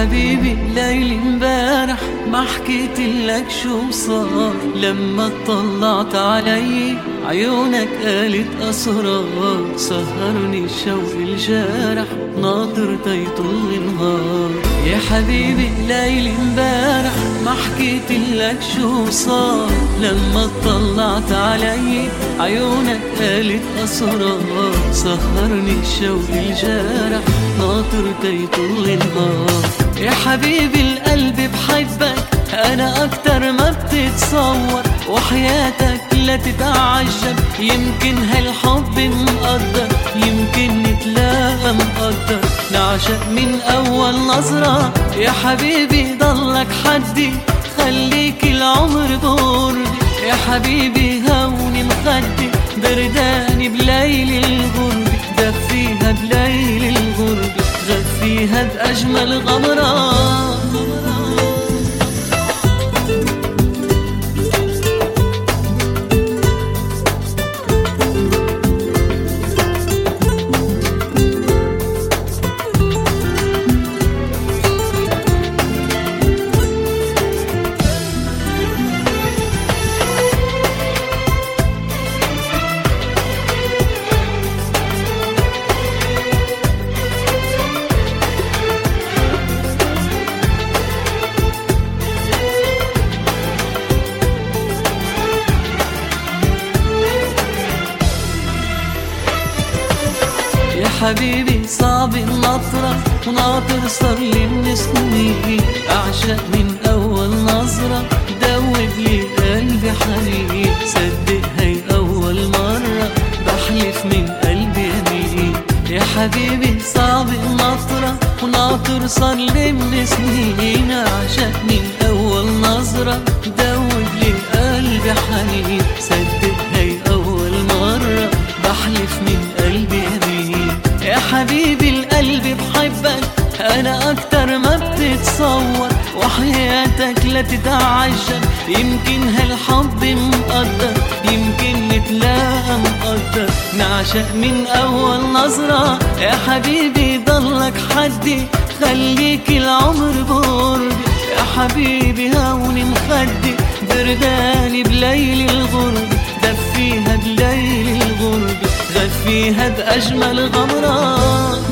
حبيبي ليل امبارح ما حكيت لك شو صار. لما طلعت علي عيونك قالت أسرار. سهرني الشوق الجارح ناطر تيطل النهار. يا حبيبي ليل امبارح ما حكيت لك شو صار لما طلعت علي؟ عيونك قالت أسرار سهرني الشوق الجارح ناطر تيطل النهار يا حبيبي القلب بحبك أنا أكتر ما بتتصور. وحياتك لا تتعجب يمكن هالحب مقدر يمكن نتلاقى مقدر نعشق من أول نظرة يا حبيبي ضلك حدي خليك العمر بوردي يا حبيبي هوني مخدي برداني بليل الغربة دفيها بليل الغربة غفيها بأجمل غمرة حبيبي صعب النطرة وناطر صار لي من سنين أعشق من أول نظرة. دوب لي قلبي حنين صدق هي أول مرة. بحلف من قلبي يمين يا حبيبي صعب النطرة وناطر صار لي من سنين أعشق من أول نظرة. دوب لي قلبي حنين صدق حبيبي القلب بحبك. أنا أكتر ما بتتصور. وحياتك لا تتعجب. يمكن هالحب مقدر. يمكن نتلاقى مقدر نعشق من أول نظرة. يا حبيبي ضلك حدي. خليك العمر بوردي يا حبيبي هوني مخدي. برداني بليل الغربة دفيها بليل غفيها بأجمل غمرات